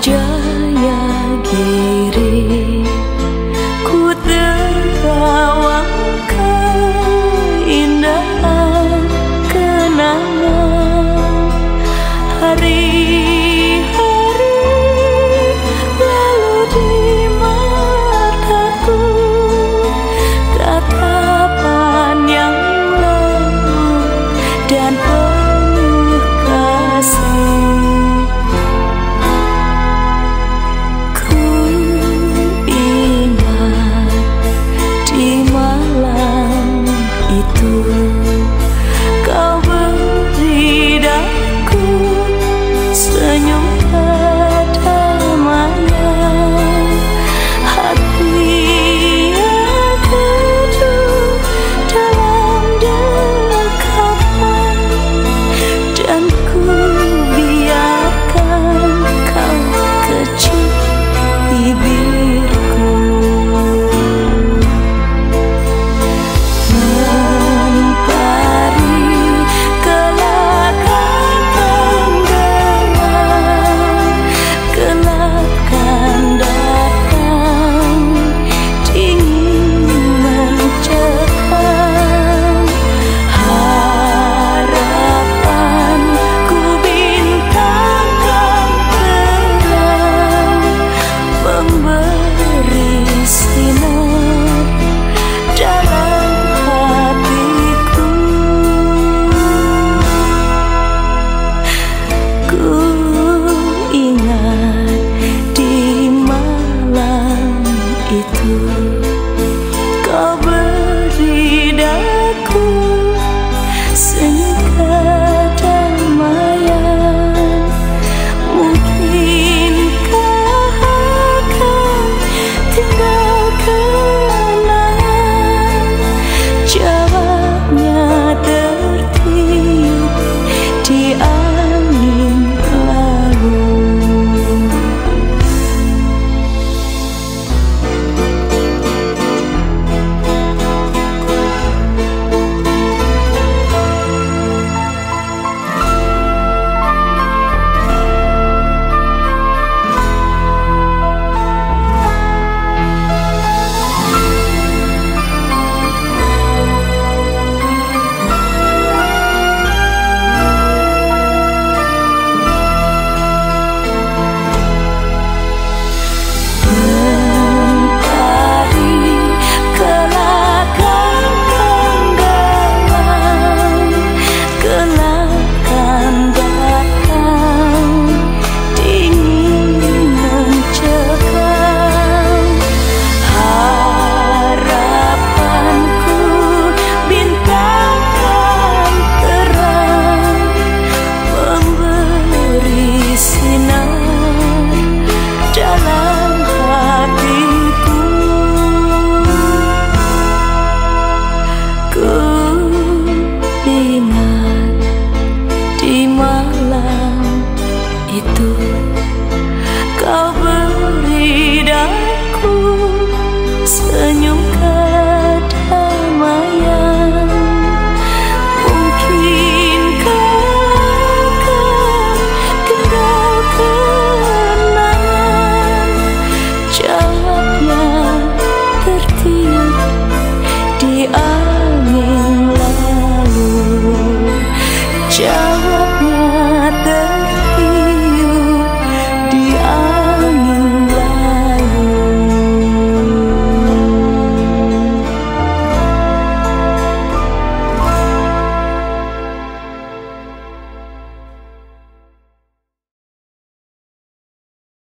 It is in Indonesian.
Jaya Giri. tú.